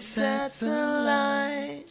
satellite.